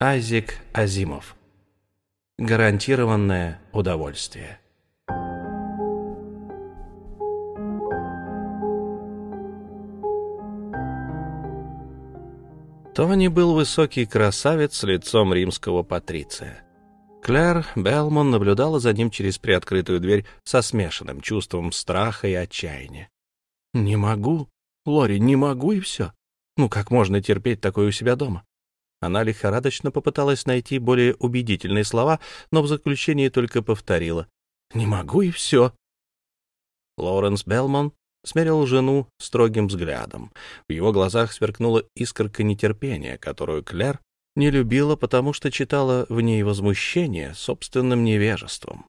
Айзек Азимов. Гарантированное удовольствие. Тони был высокий красавец с лицом римского патриция. Клэр Белмон наблюдала за ним через приоткрытую дверь со смешанным чувством страха и отчаяния. «Не могу, Лори, не могу и все. Ну как можно терпеть такое у себя дома?» Она лихорадочно попыталась найти более убедительные слова, но в заключении только повторила. «Не могу и все». Лоуренс Белмон смерил жену строгим взглядом. В его глазах сверкнула искорка нетерпения, которую Клэр не любила, потому что читала в ней возмущение собственным невежеством.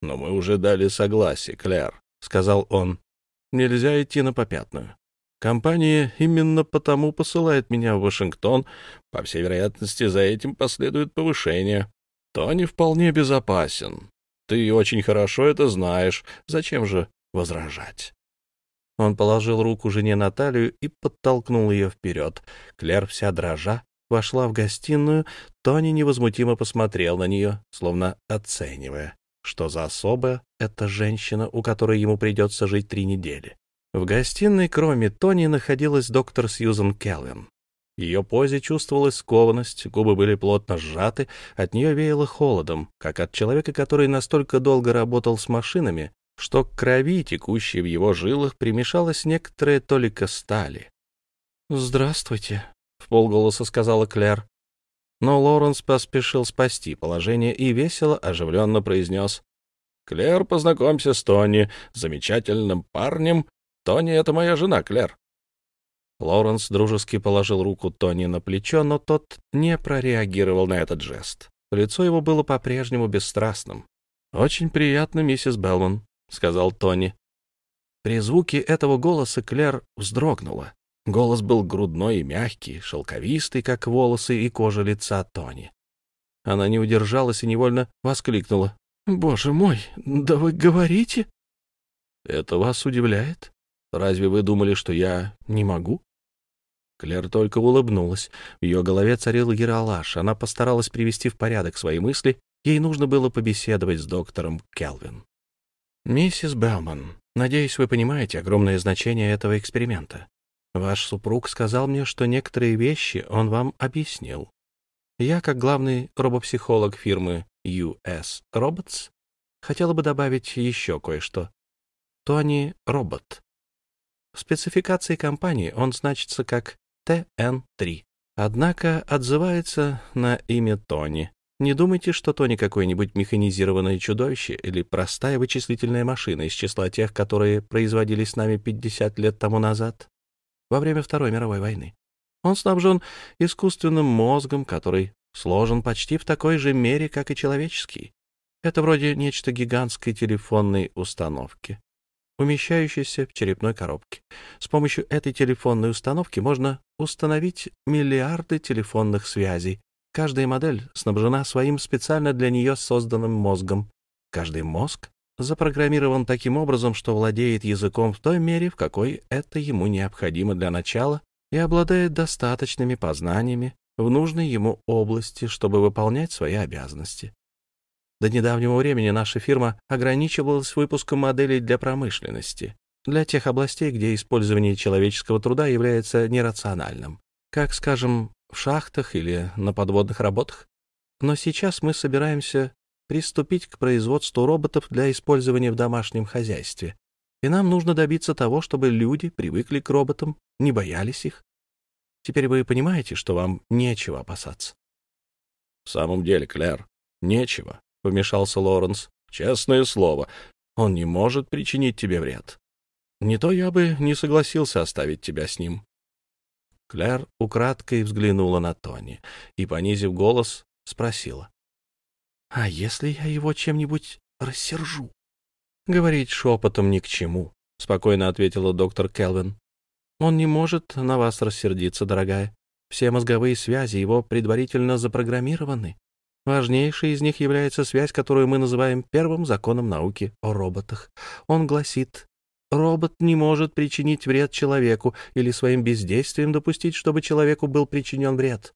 «Но мы уже дали согласие, Клэр», — сказал он. «Нельзя идти на попятную. Компания именно потому посылает меня в Вашингтон. По всей вероятности, за этим последует повышение. Тони вполне безопасен. Ты очень хорошо это знаешь. Зачем же возражать?» Он положил руку жене на талию и подтолкнул ее вперед. Клер, вся дрожа, вошла в гостиную. Тони невозмутимо посмотрел на нее, словно оценивая, что за особая эта женщина, у которой ему придется жить три недели. В гостиной, кроме Тони, находилась доктор Сьюзен Келвин. В ее позе чувствовалась скованность, губы были плотно сжаты, от нее веяло холодом, как от человека, который настолько долго работал с машинами, что к крови, текущей в его жилах, примешалась некоторая толика стали. «Здравствуйте», — в полголоса сказала Клэр. Но Лоренс поспешил спасти положение и весело, оживленно произнес. «Клэр, познакомься с Тони, замечательным парнем. Тони — это моя жена, Клэр». Лоренс дружески положил руку Тони на плечо, но тот не прореагировал на этот жест. Лицо его было по-прежнему бесстрастным. «Очень приятно, миссис Белман», — сказал Тони. При звуке этого голоса Клэр вздрогнула. Голос был грудной и мягкий, шелковистый, как волосы и кожа лица Тони. Она не удержалась и невольно воскликнула. «Боже мой, да вы говорите?» «Это вас удивляет? Разве вы думали, что я не могу?» Клэр только улыбнулась. В ее голове царил яролаж. Она постаралась привести в порядок свои мысли. Ей нужно было побеседовать с доктором Келвин. «Миссис Белман, надеюсь, вы понимаете огромное значение этого эксперимента. Ваш супруг сказал мне, что некоторые вещи он вам объяснил. Я, как главный робопсихолог фирмы US Robots, хотела бы добавить еще кое-что. Тони — робот. В спецификации компании он значится как ТН-3, однако отзывается на имя Тони. Не думайте, что Тони какое-нибудь механизированное чудовище или простая вычислительная машина из числа тех, которые производились нами 50 лет тому назад во время Второй мировой войны. Он снабжен искусственным мозгом, который сложен почти в такой же мере, как и человеческий. Это вроде нечто гигантской телефонной установки, умещающейся в черепной коробке. С помощью этой телефонной установки можно установить миллиарды телефонных связей. Каждая модель снабжена своим специально для нее созданным мозгом. Каждый мозг запрограммирован таким образом, что владеет языком в той мере, в какой это ему необходимо для начала, и обладает достаточными познаниями в нужной ему области, чтобы выполнять свои обязанности. До недавнего времени наша фирма ограничивалась выпуском моделей для промышленности, для тех областей, где использование человеческого труда является нерациональным, как, скажем, в шахтах или на подводных работах. Но сейчас мы собираемся приступить к производству роботов для использования в домашнем хозяйстве. И нам нужно добиться того, чтобы люди привыкли к роботам, не боялись их. Теперь вы понимаете, что вам нечего опасаться. — В самом деле, Клэр, нечего, — вмешался Лоренс. — Честное слово, он не может причинить тебе вред. Не то я бы не согласился оставить тебя с ним. Клэр украдкой взглянула на Тони и, понизив голос, спросила. А если я его чем-нибудь рассержу? Говорить шепотом ни к чему, — спокойно ответила доктор Келвин. Он не может на вас рассердиться, дорогая. Все мозговые связи его предварительно запрограммированы. Важнейшей из них является связь, которую мы называем первым законом науки о роботах. Он гласит, робот не может причинить вред человеку или своим бездействием допустить, чтобы человеку был причинен вред.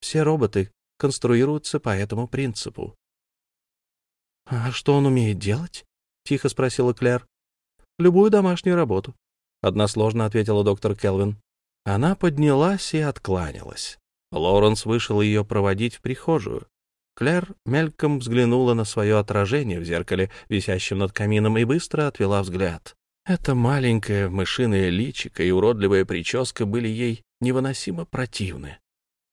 Все роботы конструируются по этому принципу. — А что он умеет делать? — тихо спросила Клэр. — Любую домашнюю работу, — односложно ответила доктор Келвин. Она поднялась и откланялась. Лоуренс вышел ее проводить в прихожую. Клэр мельком взглянула на свое отражение в зеркале, висящем над камином, и быстро отвела взгляд. Это маленькое мышиное личико и уродливая прическа были ей невыносимо противны.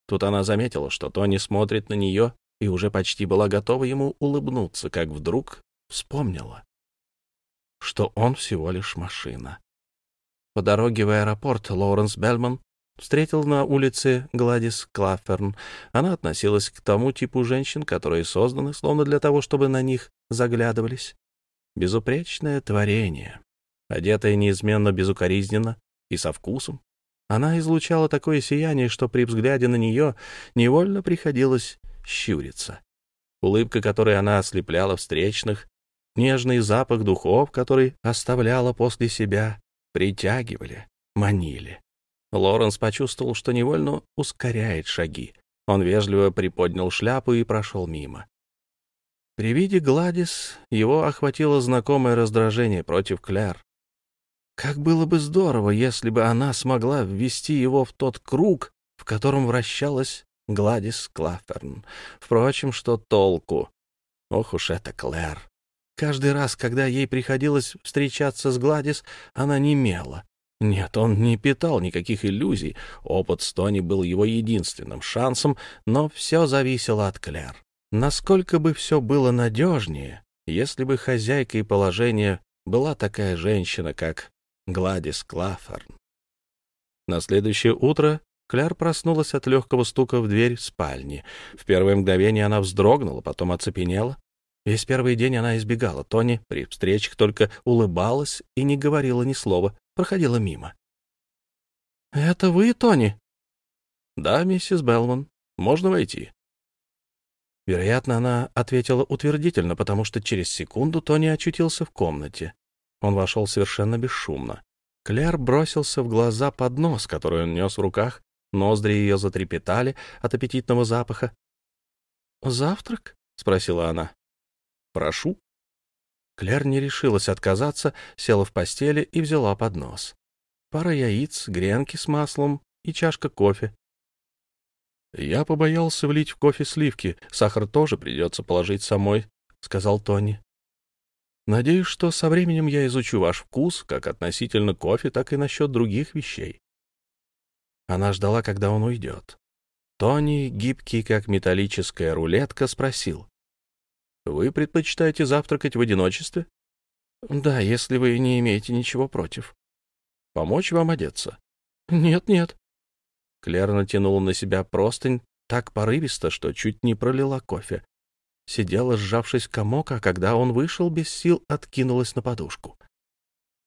Тут она заметила, что Тони смотрит на нее и уже почти была готова ему улыбнуться, как вдруг вспомнила, что он всего лишь машина. По дороге в аэропорт Лоуренс Бельман встретил на улице Гладис Клафферн. Она относилась к тому типу женщин, которые созданы словно для того, чтобы на них заглядывались. Безупречное творение, одетая неизменно безукоризненно и со вкусом. Она излучала такое сияние, что при взгляде на нее невольно приходилось щуриться. Улыбка, которой она ослепляла встречных, нежный запах духов, который оставляла после себя, притягивали, манили. Лоренс почувствовал, что невольно ускоряет шаги. Он вежливо приподнял шляпу и прошел мимо. При виде Гладис его охватило знакомое раздражение против Кляр. Как было бы здорово, если бы она смогла ввести его в тот круг, в котором вращалась Гладис Клафферн. Впрочем, что толку? Ох уж это Клэр. Каждый раз, когда ей приходилось встречаться с Гладис, она немела. Нет, он не питал никаких иллюзий. Опыт с был его единственным шансом, но все зависело от Клэр. Насколько бы все было надежнее, если бы хозяйкой положения была такая женщина, как Гладис Клафферн. На следующее утро Кляр проснулась от легкого стука в дверь спальни. В первое мгновение она вздрогнула, потом оцепенела. Весь первый день она избегала Тони, при встречах только улыбалась и не говорила ни слова, проходила мимо. «Это вы, Тони?» «Да, миссис Белман. Можно войти?» Вероятно, она ответила утвердительно, потому что через секунду Тони очутился в комнате. Он вошел совершенно бесшумно. Клэр бросился в глаза поднос, который он нес в руках, ноздри ее затрепетали от аппетитного запаха. «Завтрак?» — спросила она. «Прошу». Клэр не решилась отказаться, села в постели и взяла поднос. Пара яиц, гренки с маслом и чашка кофе. «Я побоялся влить в кофе сливки, сахар тоже придется положить самой», — сказал Тони. «Надеюсь, что со временем я изучу ваш вкус, как относительно кофе, так и насчет других вещей». Она ждала, когда он уйдет. Тони, гибкий как металлическая рулетка, спросил. Вы предпочитаете завтракать в одиночестве? Да, если вы не имеете ничего против. Помочь вам одеться? Нет, нет. Клэр натянула на себя простынь так порывисто, что чуть не пролила кофе. Сидела, сжавшись комок, а когда он вышел, без сил откинулась на подушку.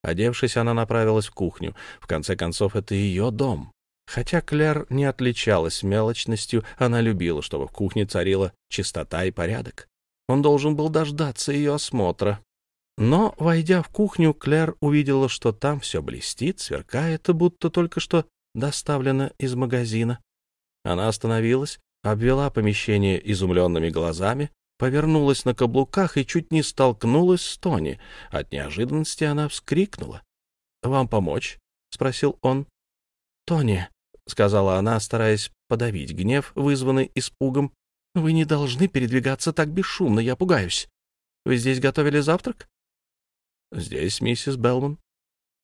Одевшись, она направилась в кухню. В конце концов, это ее дом. Хотя Клэр не отличалась мелочностью, она любила, чтобы в кухне царила чистота и порядок. Он должен был дождаться ее осмотра. Но, войдя в кухню, Клэр увидела, что там все блестит, сверкает, будто только что доставлено из магазина. Она остановилась, обвела помещение изумленными глазами, повернулась на каблуках и чуть не столкнулась с Тони. От неожиданности она вскрикнула. «Вам помочь?» — спросил он. «Тони», — сказала она, стараясь подавить гнев, вызванный испугом вы не должны передвигаться так бесшумно, я пугаюсь. Вы здесь готовили завтрак? Здесь, миссис Белман.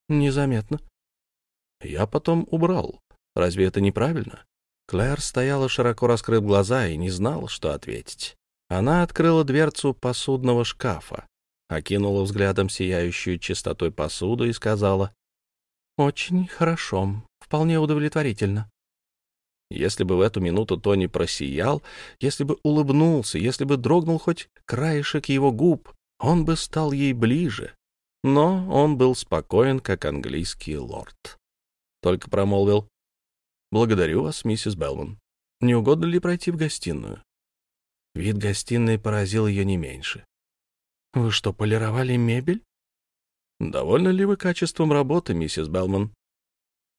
Незаметно. Я потом убрал. Разве это неправильно? Клэр стояла, широко раскрыв глаза, и не знала, что ответить. Она открыла дверцу посудного шкафа, окинула взглядом сияющую чистотой посуду и сказала, «Очень хорошо, вполне удовлетворительно. Если бы в эту минуту Тони просиял, если бы улыбнулся, если бы дрогнул хоть краешек его губ, он бы стал ей ближе. Но он был спокоен, как английский лорд. Только промолвил «Благодарю вас, миссис Белман. Не угодно ли пройти в гостиную?» Вид гостиной поразил ее не меньше. «Вы что, полировали мебель?» «Довольны ли вы качеством работы, миссис Белман?»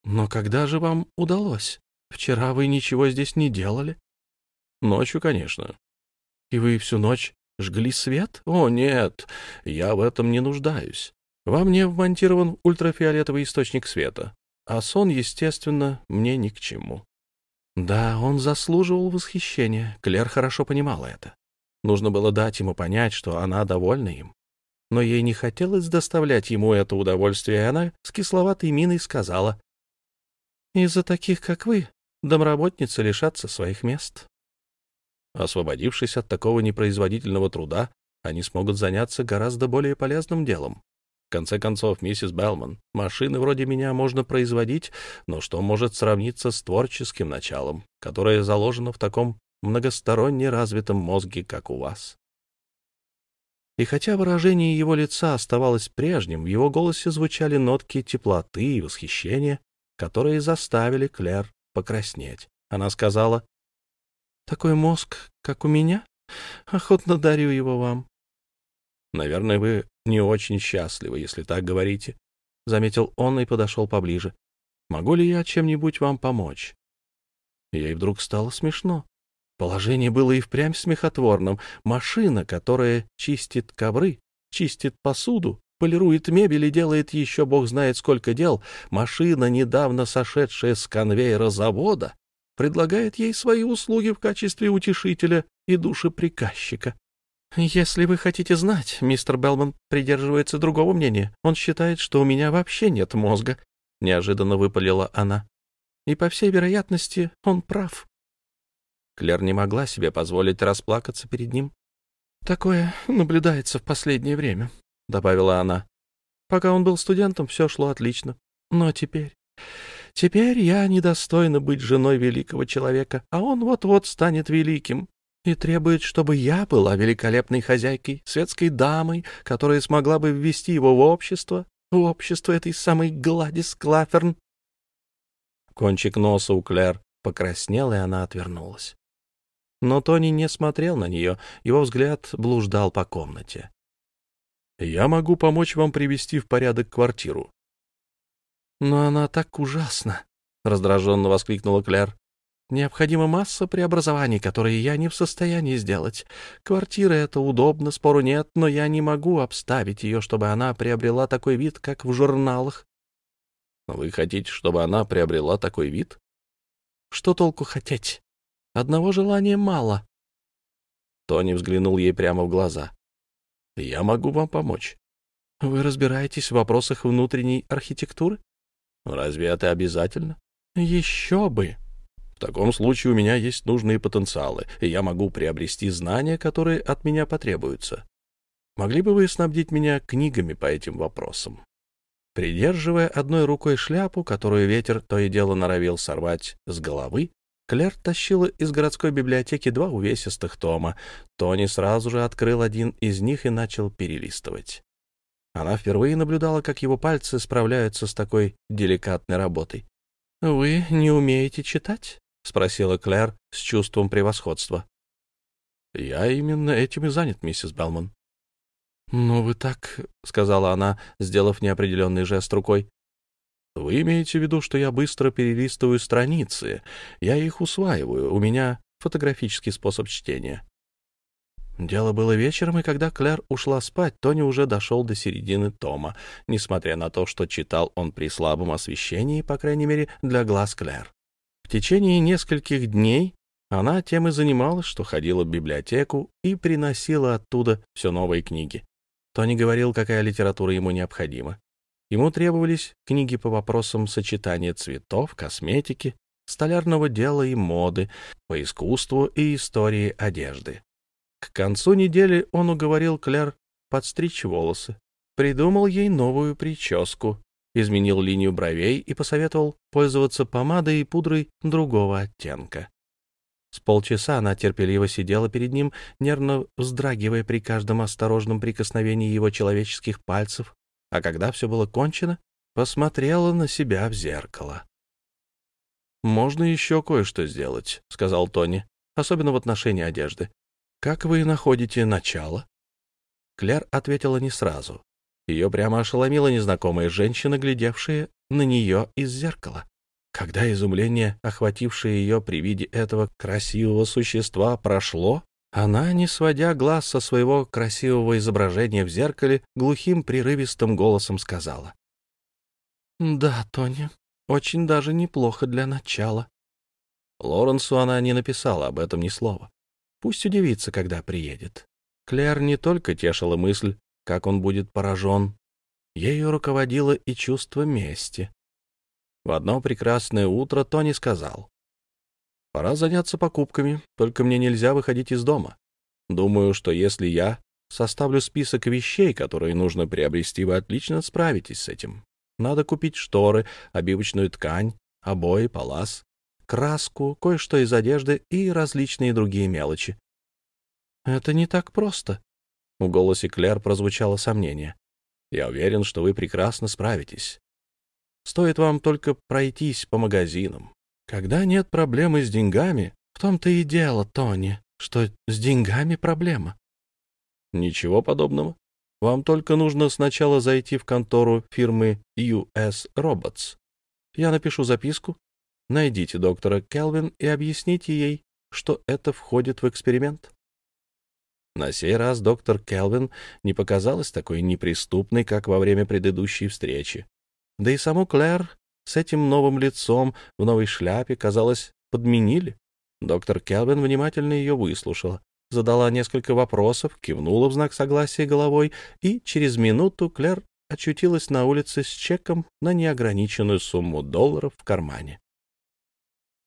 «Но когда же вам удалось?» Вчера вы ничего здесь не делали. Ночью, конечно. И вы всю ночь жгли свет? О, нет, я в этом не нуждаюсь. Во мне вмонтирован ультрафиолетовый источник света, а сон, естественно, мне ни к чему. Да, он заслуживал восхищения, Клер хорошо понимала это. Нужно было дать ему понять, что она довольна им. Но ей не хотелось доставлять ему это удовольствие, и она с кисловатой миной сказала, «Из-за таких, как вы, домработницы лишатся своих мест». Освободившись от такого непроизводительного труда, они смогут заняться гораздо более полезным делом. В конце концов, миссис Белман, машины вроде меня можно производить, но что может сравниться с творческим началом, которое заложено в таком многосторонне развитом мозге, как у вас? И хотя выражение его лица оставалось прежним, в его голосе звучали нотки теплоты и восхищения, которые заставили Клэр покраснеть. Она сказала, «Такой мозг, как у меня? Охотно дарю его вам». «Наверное, вы не очень счастливы, если так говорите», — заметил он и подошел поближе. «Могу ли я чем-нибудь вам помочь?» Ей вдруг стало смешно. Положение было и впрямь смехотворным. Машина, которая чистит ковры, чистит посуду, полирует мебель и делает еще бог знает сколько дел, машина, недавно сошедшая с конвейера завода, предлагает ей свои услуги в качестве утешителя и душеприказчика. «Если вы хотите знать, мистер Белман придерживается другого мнения. Он считает, что у меня вообще нет мозга», — неожиданно выпалила она. «И, по всей вероятности, он прав». Клер не могла себе позволить расплакаться перед ним. «Такое наблюдается в последнее время», — добавила она. «Пока он был студентом, все шло отлично. Но теперь... Теперь я недостойна быть женой великого человека, а он вот-вот станет великим и требует, чтобы я была великолепной хозяйкой, светской дамой, которая смогла бы ввести его в общество, в общество этой самой Гладис Клаферн. Кончик носа у Клэр покраснел, и она отвернулась. Но Тони не смотрел на нее, его взгляд блуждал по комнате. «Я могу помочь вам привести в порядок квартиру». «Но она так ужасна!» — раздраженно воскликнула Клэр. Необходима масса преобразований, которые я не в состоянии сделать. Квартира — это удобно, спору нет, но я не могу обставить ее, чтобы она приобрела такой вид, как в журналах. Вы хотите, чтобы она приобрела такой вид? Что толку хотеть? Одного желания мало. Тони взглянул ей прямо в глаза. Я могу вам помочь. Вы разбираетесь в вопросах внутренней архитектуры? Разве это обязательно? Еще бы! В таком случае у меня есть нужные потенциалы, и я могу приобрести знания, которые от меня потребуются. Могли бы вы снабдить меня книгами по этим вопросам? Придерживая одной рукой шляпу, которую ветер то и дело норовил сорвать с головы, Клер тащила из городской библиотеки два увесистых тома. Тони сразу же открыл один из них и начал перелистывать. Она впервые наблюдала, как его пальцы справляются с такой деликатной работой. «Вы не умеете читать?» — спросила Клэр с чувством превосходства. «Я именно этим и занят, миссис Белман». «Ну, вы так...» — сказала она, сделав неопределенный жест рукой. «Вы имеете в виду, что я быстро перелистываю страницы. Я их усваиваю. У меня фотографический способ чтения». Дело было вечером, и когда Клэр ушла спать, Тони уже дошел до середины тома, несмотря на то, что читал он при слабом освещении, по крайней мере, для глаз Клэр течение нескольких дней она тем и занималась, что ходила в библиотеку и приносила оттуда все новые книги. Тони говорил, какая литература ему необходима. Ему требовались книги по вопросам сочетания цветов, косметики, столярного дела и моды, по искусству и истории одежды. К концу недели он уговорил Клэр подстричь волосы, придумал ей новую прическу, изменил линию бровей и посоветовал пользоваться помадой и пудрой другого оттенка. С полчаса она терпеливо сидела перед ним, нервно вздрагивая при каждом осторожном прикосновении его человеческих пальцев, а когда все было кончено, посмотрела на себя в зеркало. «Можно еще кое-что сделать», — сказал Тони, особенно в отношении одежды. «Как вы находите начало?» Клер ответила не сразу. Ее прямо ошеломила незнакомая женщина, глядевшая на нее из зеркала. Когда изумление, охватившее ее при виде этого красивого существа, прошло, она, не сводя глаз со своего красивого изображения в зеркале, глухим прерывистым голосом сказала. «Да, Тони, очень даже неплохо для начала». Лоренсу она не написала об этом ни слова. Пусть удивится, когда приедет. Клэр не только тешила мысль, как он будет поражен, ею руководило и чувство мести. В одно прекрасное утро Тони сказал, Пора заняться покупками, только мне нельзя выходить из дома. Думаю, что если я составлю список вещей, которые нужно приобрести, вы отлично справитесь с этим. Надо купить шторы, обивочную ткань, обои, палас, краску, кое-что из одежды и различные другие мелочи. Это не так просто. В голосе Клэр прозвучало сомнение. Я уверен, что вы прекрасно справитесь. Стоит вам только пройтись по магазинам, когда нет проблемы с деньгами, в том-то и дело, Тони, что с деньгами проблема. Ничего подобного. Вам только нужно сначала зайти в контору фирмы US Robots. Я напишу записку. Найдите доктора Келвин и объясните ей, что это входит в эксперимент. На сей раз доктор Келвин не показалась такой неприступной, как во время предыдущей встречи. Да и саму Клэр с этим новым лицом в новой шляпе, казалось, подменили. Доктор Келвин внимательно ее выслушала, задала несколько вопросов, кивнула в знак согласия головой, и через минуту Клэр очутилась на улице с чеком на неограниченную сумму долларов в кармане.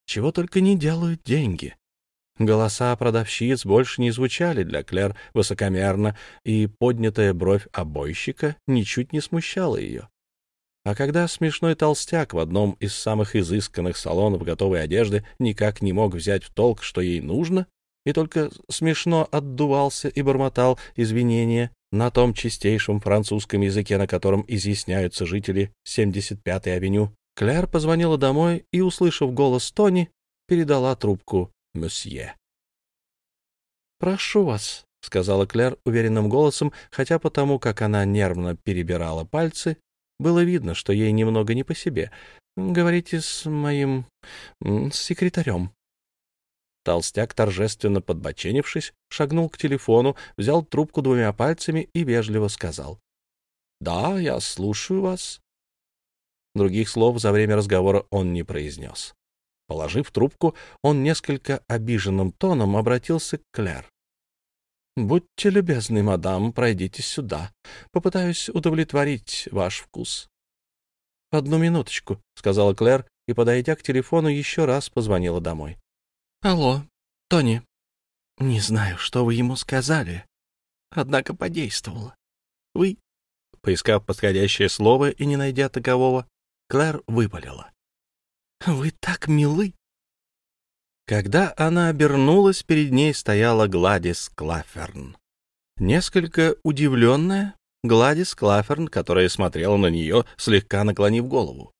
Чего только не делают деньги. Голоса продавщиц больше не звучали для Клэр высокомерно, и поднятая бровь обойщика ничуть не смущала ее. А когда смешной толстяк в одном из самых изысканных салонов готовой одежды никак не мог взять в толк, что ей нужно, и только смешно отдувался и бормотал извинения на том чистейшем французском языке, на котором изъясняются жители 75-й авеню, Кляр позвонила домой и, услышав голос Тони, передала трубку «Мсье». «Прошу вас», — сказала Кляр уверенным голосом, хотя потому, как она нервно перебирала пальцы, было видно, что ей немного не по себе. «Говорите с моим... с секретарем». Толстяк, торжественно подбоченившись, шагнул к телефону, взял трубку двумя пальцами и вежливо сказал. «Да, я слушаю вас». Других слов за время разговора он не произнес. Положив трубку, он несколько обиженным тоном обратился к Клэр. «Будьте любезны, мадам, пройдите сюда. Попытаюсь удовлетворить ваш вкус». «Одну минуточку», — сказала Клэр, и, подойдя к телефону, еще раз позвонила домой. «Алло, Тони. Не знаю, что вы ему сказали, однако подействовало. Вы...» Поискав подходящее слово и не найдя такового, Клэр выпалила. «Вы так милы!» Когда она обернулась, перед ней стояла Гладис Клаферн. Несколько удивленная Гладис Клаферн, которая смотрела на нее, слегка наклонив голову.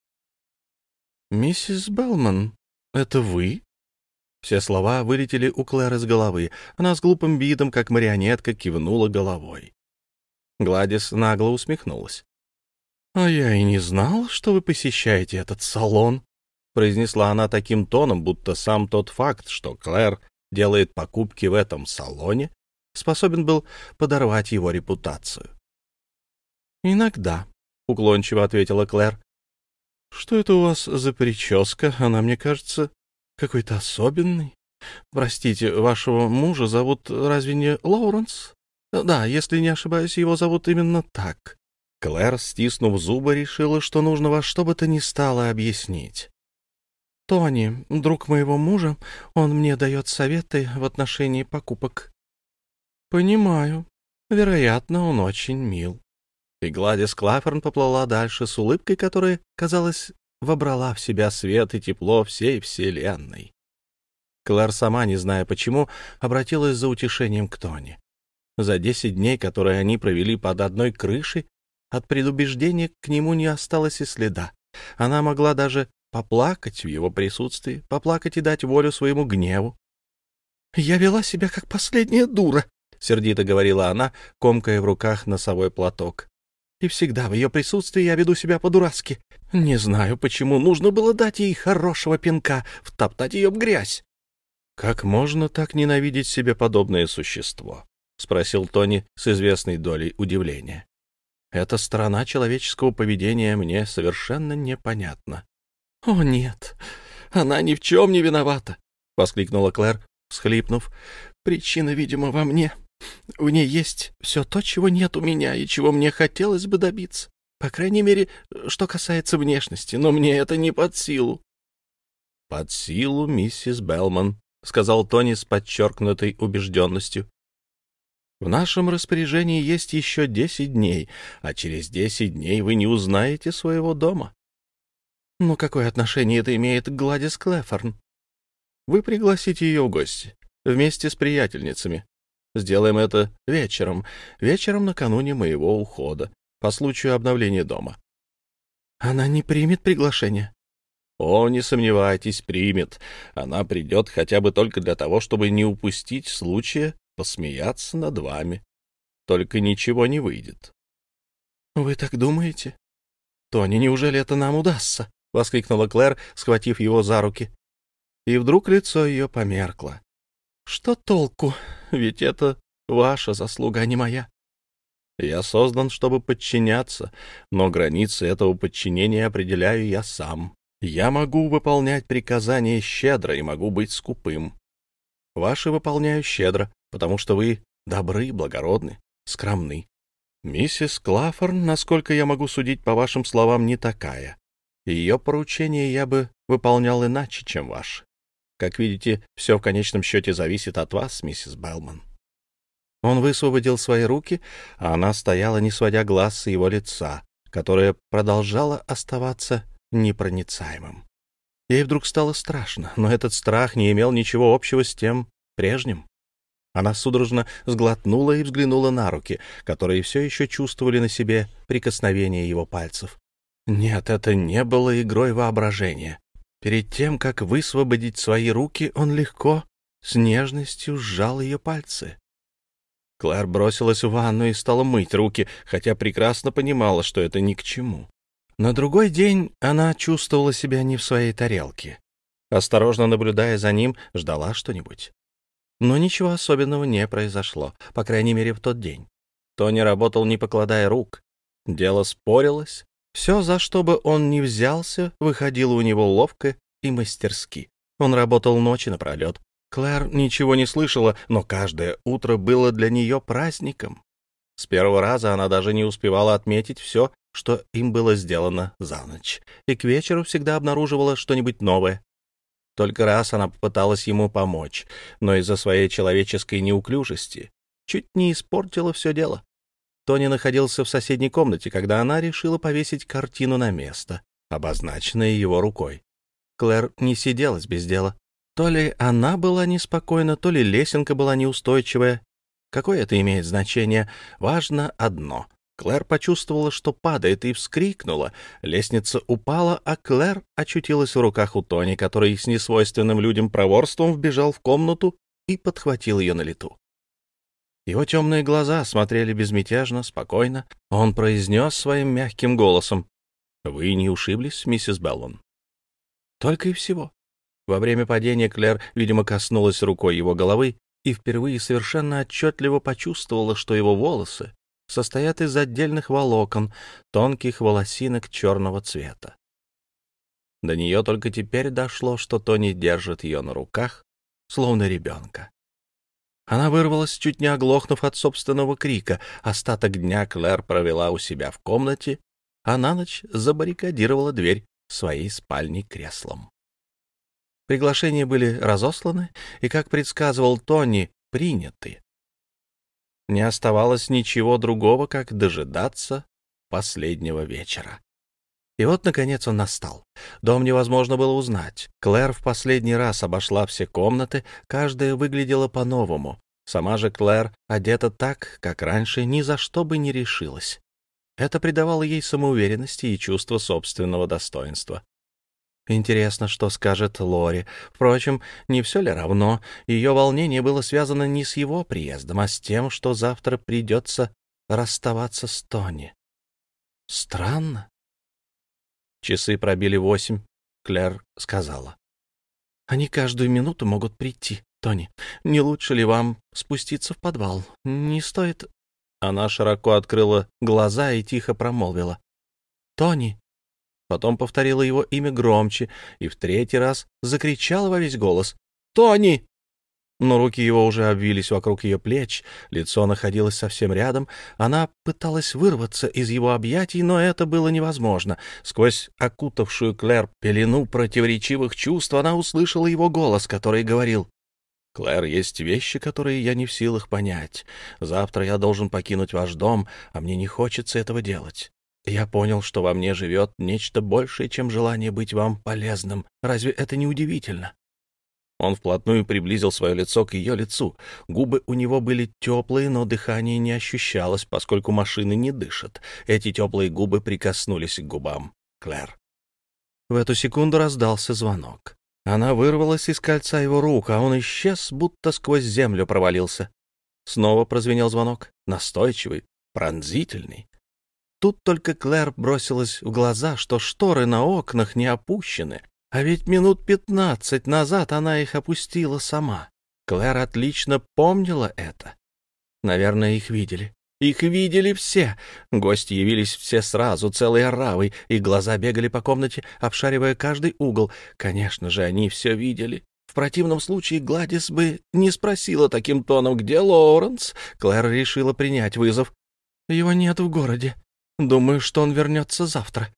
«Миссис Белман, это вы?» Все слова вылетели у Клэр из головы. Она с глупым видом, как марионетка, кивнула головой. Гладис нагло усмехнулась. «А я и не знал, что вы посещаете этот салон», произнесла она таким тоном, будто сам тот факт, что Клэр делает покупки в этом салоне, способен был подорвать его репутацию. «Иногда», — уклончиво ответила Клэр. «Что это у вас за прическа? Она, мне кажется, какой-то особенный. Простите, вашего мужа зовут разве не Лоуренс? Да, если не ошибаюсь, его зовут именно так». Клэр, стиснув зубы, решила, что нужно во что бы то ни стало объяснить. Тони, друг моего мужа, он мне дает советы в отношении покупок. Понимаю. Вероятно, он очень мил. И Гладис Клаферн поплыла дальше с улыбкой, которая, казалось, вобрала в себя свет и тепло всей вселенной. Клэр, сама не зная почему, обратилась за утешением к Тони. За десять дней, которые они провели под одной крышей, от предубеждения к нему не осталось и следа. Она могла даже поплакать в его присутствии, поплакать и дать волю своему гневу. «Я вела себя как последняя дура», — сердито говорила она, комкая в руках носовой платок. и всегда в ее присутствии я веду себя по-дурацки. Не знаю, почему нужно было дать ей хорошего пинка, втоптать ее в грязь. — Как можно так ненавидеть себе подобное существо? — спросил Тони с известной долей удивления. — Эта сторона человеческого поведения мне совершенно непонятна. — О, нет, она ни в чем не виновата! — воскликнула Клэр, всхлипнув. — Причина, видимо, во мне. — в ней есть все то, чего нет у меня и чего мне хотелось бы добиться. По крайней мере, что касается внешности, но мне это не под силу. — Под силу, миссис Белман, — сказал Тони с подчеркнутой убежденностью. — В нашем распоряжении есть еще десять дней, а через десять дней вы не узнаете своего дома. — Ну, какое отношение это имеет к Гладис Клэфорн? Вы пригласите ее в гости вместе с приятельницами. Сделаем это вечером, вечером накануне моего ухода, по случаю обновления дома. Она не примет приглашение. О, не сомневайтесь, примет. Она придет хотя бы только для того, чтобы не упустить случая посмеяться над вами. Только ничего не выйдет. Вы так думаете? Тони, неужели это нам удастся? — воскликнула Клэр, схватив его за руки. И вдруг лицо ее померкло. Что толку? Ведь это ваша заслуга, а не моя. Я создан, чтобы подчиняться, но границы этого подчинения определяю я сам. Я могу выполнять приказания щедро и могу быть скупым. Ваши выполняю щедро, потому что вы добры, благородны, скромны. Миссис Клаффорн, насколько я могу судить по вашим словам, не такая. Ее поручение я бы выполнял иначе, чем ваше. Как видите, все в конечном счете зависит от вас, миссис Белман. Он высвободил свои руки, а она стояла, не сводя глаз с его лица, которое продолжало оставаться непроницаемым. Ей вдруг стало страшно, но этот страх не имел ничего общего с тем прежним. Она судорожно сглотнула и взглянула на руки, которые все еще чувствовали на себе прикосновение его пальцев. Нет, это не было игрой воображения. Перед тем, как высвободить свои руки, он легко, с нежностью сжал ее пальцы. Клэр бросилась в ванну и стала мыть руки, хотя прекрасно понимала, что это ни к чему. На другой день она чувствовала себя не в своей тарелке. Осторожно наблюдая за ним, ждала что-нибудь. Но ничего особенного не произошло, по крайней мере, в тот день. Тони работал, не покладая рук. Дело спорилось, все, за что бы он ни взялся, выходило у него ловко и мастерски. Он работал ночи напролет. Клэр ничего не слышала, но каждое утро было для нее праздником. С первого раза она даже не успевала отметить все, что им было сделано за ночь, и к вечеру всегда обнаруживала что-нибудь новое. Только раз она попыталась ему помочь, но из-за своей человеческой неуклюжести чуть не испортила все дело. Тони находился в соседней комнате, когда она решила повесить картину на место, обозначенное его рукой. Клэр не сиделась без дела. То ли она была неспокойна, то ли лесенка была неустойчивая. Какое это имеет значение? Важно одно. Клэр почувствовала, что падает, и вскрикнула. Лестница упала, а Клэр очутилась в руках у Тони, который с несвойственным людям проворством вбежал в комнату и подхватил ее на лету. Его темные глаза смотрели безмятежно, спокойно. Он произнес своим мягким голосом. «Вы не ушиблись, миссис Беллон?» «Только и всего». Во время падения Клэр, видимо, коснулась рукой его головы и впервые совершенно отчетливо почувствовала, что его волосы состоят из отдельных волокон, тонких волосинок черного цвета. До нее только теперь дошло, что Тони держит ее на руках, словно ребенка. Она вырвалась, чуть не оглохнув от собственного крика. Остаток дня Клэр провела у себя в комнате, а на ночь забаррикадировала дверь своей спальни креслом. Приглашения были разосланы и, как предсказывал Тони, приняты. Не оставалось ничего другого, как дожидаться последнего вечера. И вот, наконец, он настал. Дом невозможно было узнать. Клэр в последний раз обошла все комнаты, каждая выглядела по-новому. Сама же Клэр одета так, как раньше ни за что бы не решилась. Это придавало ей самоуверенности и чувство собственного достоинства. Интересно, что скажет Лори. Впрочем, не все ли равно? Ее волнение было связано не с его приездом, а с тем, что завтра придется расставаться с Тони. Странно. Часы пробили восемь. Клэр сказала. Они каждую минуту могут прийти. Тони, не лучше ли вам спуститься в подвал? Не стоит...» Она широко открыла глаза и тихо промолвила. «Тони!» Потом повторила его имя громче и в третий раз закричала во весь голос. «Тони!» Но руки его уже обвились вокруг ее плеч, лицо находилось совсем рядом. Она пыталась вырваться из его объятий, но это было невозможно. Сквозь окутавшую Клэр пелену противоречивых чувств она услышала его голос, который говорил «Клэр, есть вещи, которые я не в силах понять. Завтра я должен покинуть ваш дом, а мне не хочется этого делать. Я понял, что во мне живет нечто большее, чем желание быть вам полезным. Разве это не удивительно?» Он вплотную приблизил свое лицо к ее лицу. Губы у него были теплые, но дыхание не ощущалось, поскольку машины не дышат. Эти теплые губы прикоснулись к губам Клэр. В эту секунду раздался звонок. Она вырвалась из кольца его рук, а он исчез, будто сквозь землю провалился. Снова прозвенел звонок, настойчивый, пронзительный. Тут только Клэр бросилась в глаза, что шторы на окнах не опущены, а ведь минут пятнадцать назад она их опустила сама. Клэр отлично помнила это. Наверное, их видели. Их видели все. Гости явились все сразу, целой оравой, и глаза бегали по комнате, обшаривая каждый угол. Конечно же, они все видели. В противном случае Гладис бы не спросила таким тоном, где Лоуренс. Клэр решила принять вызов. Его нет в городе. Думаю, что он вернется завтра.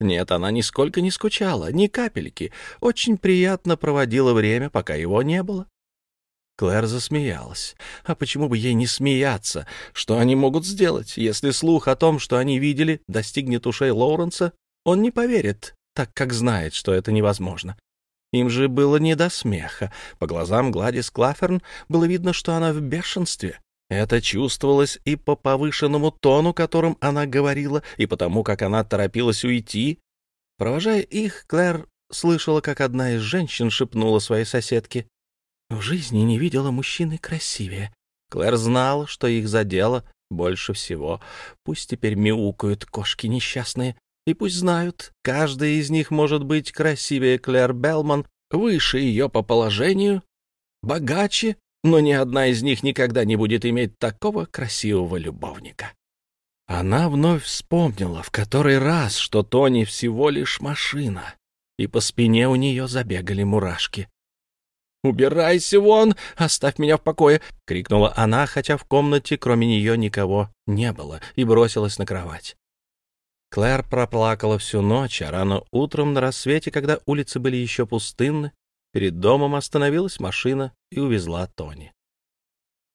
Нет, она нисколько не скучала, ни капельки. Очень приятно проводила время, пока его не было. Клэр засмеялась. А почему бы ей не смеяться? Что они могут сделать, если слух о том, что они видели, достигнет ушей Лоуренса? Он не поверит, так как знает, что это невозможно. Им же было не до смеха. По глазам Гладис Клаферн было видно, что она в бешенстве. Это чувствовалось и по повышенному тону, которым она говорила, и потому, как она торопилась уйти. Провожая их, Клэр слышала, как одна из женщин шепнула своей соседке. «В жизни не видела мужчины красивее». Клэр знала, что их задело больше всего. Пусть теперь мяукают кошки несчастные, и пусть знают, каждая из них может быть красивее Клэр Белман, выше ее по положению, богаче но ни одна из них никогда не будет иметь такого красивого любовника. Она вновь вспомнила в который раз, что Тони всего лишь машина, и по спине у нее забегали мурашки. «Убирайся вон! Оставь меня в покое!» — крикнула она, хотя в комнате кроме нее никого не было, и бросилась на кровать. Клэр проплакала всю ночь, а рано утром на рассвете, когда улицы были еще пустынны, Перед домом остановилась машина и увезла Тони.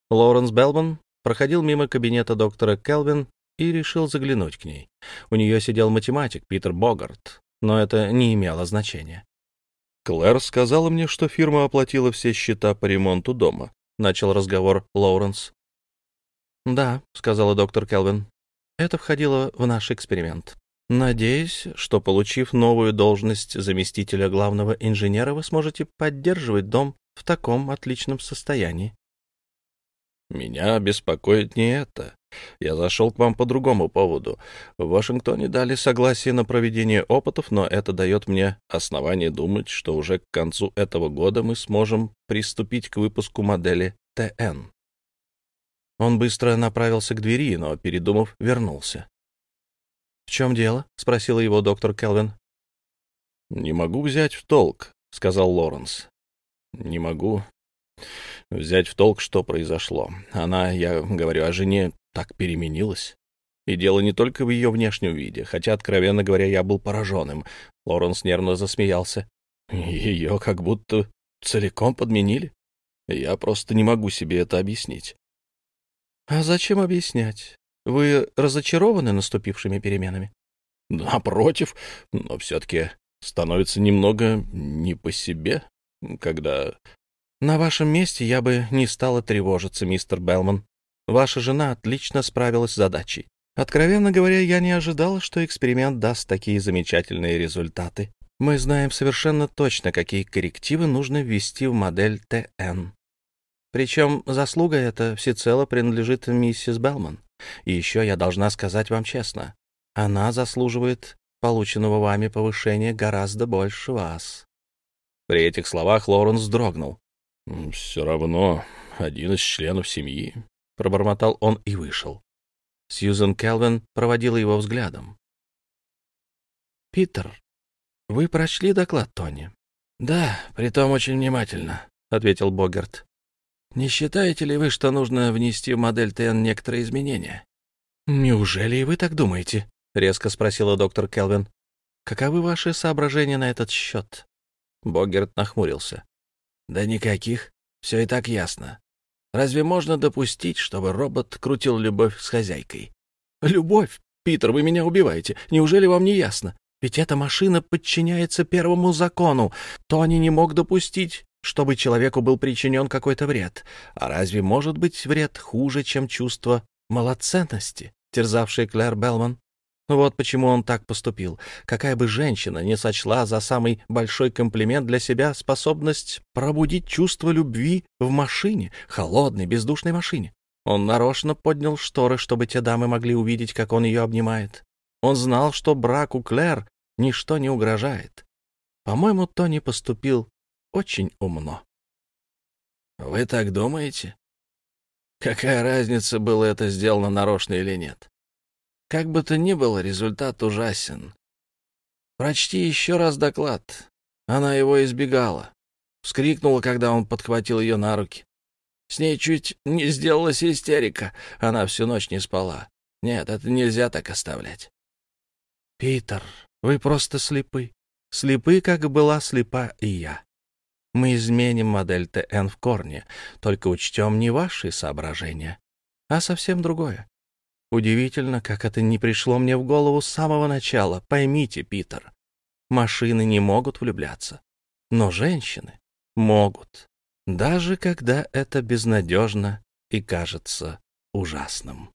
Лоуренс Белман проходил мимо кабинета доктора Келвин и решил заглянуть к ней. У нее сидел математик Питер Богарт, но это не имело значения. «Клэр сказала мне, что фирма оплатила все счета по ремонту дома», — начал разговор Лоуренс. «Да», — сказала доктор Келвин, — «это входило в наш эксперимент. Надеюсь, что, получив новую должность заместителя главного инженера, вы сможете поддерживать дом в таком отличном состоянии. Меня беспокоит не это. Я зашел к вам по другому поводу. В Вашингтоне дали согласие на проведение опытов, но это дает мне основание думать, что уже к концу этого года мы сможем приступить к выпуску модели ТН. Он быстро направился к двери, но, передумав, вернулся. «В чем дело?» — спросила его доктор Келвин. «Не могу взять в толк», — сказал Лоренс. «Не могу взять в толк, что произошло. Она, я говорю о жене, так переменилась. И дело не только в ее внешнем виде, хотя, откровенно говоря, я был пораженным. Лоренс нервно засмеялся. Ее как будто целиком подменили. Я просто не могу себе это объяснить. — А зачем объяснять? Вы разочарованы наступившими переменами? Напротив, но все-таки становится немного не по себе, когда... На вашем месте я бы не стала тревожиться, мистер Белман. Ваша жена отлично справилась с задачей. Откровенно говоря, я не ожидала, что эксперимент даст такие замечательные результаты. Мы знаем совершенно точно, какие коррективы нужно ввести в модель ТН. Причем заслуга эта всецело принадлежит миссис Белман. И еще я должна сказать вам честно, Она заслуживает полученного вами повышения гораздо больше вас. При этих словах Лоренс вздрогнул. «Все равно один из членов семьи», — пробормотал он и вышел. Сьюзен Келвин проводила его взглядом. «Питер, вы прочли доклад Тони?» «Да, притом очень внимательно», — ответил Богерт. «Не считаете ли вы, что нужно внести в модель ТН некоторые изменения?» «Неужели и вы так думаете?» — резко спросила доктор Келвин. «Каковы ваши соображения на этот счет?» Богерт нахмурился. «Да никаких. Все и так ясно. Разве можно допустить, чтобы робот крутил любовь с хозяйкой?» «Любовь? Питер, вы меня убиваете. Неужели вам не ясно? Ведь эта машина подчиняется первому закону. Тони не мог допустить, чтобы человеку был причинен какой-то вред. А разве может быть вред хуже, чем чувство малоценности, терзавшее Клэр Белман? Вот почему он так поступил. Какая бы женщина не сочла за самый большой комплимент для себя способность пробудить чувство любви в машине, холодной, бездушной машине. Он нарочно поднял шторы, чтобы те дамы могли увидеть, как он ее обнимает. Он знал, что браку Клэр ничто не угрожает. По-моему, Тони поступил очень умно. «Вы так думаете? Какая разница, было это сделано нарочно или нет? Как бы то ни было, результат ужасен. Прочти еще раз доклад. Она его избегала. Вскрикнула, когда он подхватил ее на руки. С ней чуть не сделалась истерика. Она всю ночь не спала. Нет, это нельзя так оставлять. «Питер, вы просто слепы. Слепы, как была слепа и я. Мы изменим модель ТН в корне, только учтем не ваши соображения, а совсем другое. Удивительно, как это не пришло мне в голову с самого начала. Поймите, Питер, машины не могут влюбляться, но женщины могут, даже когда это безнадежно и кажется ужасным.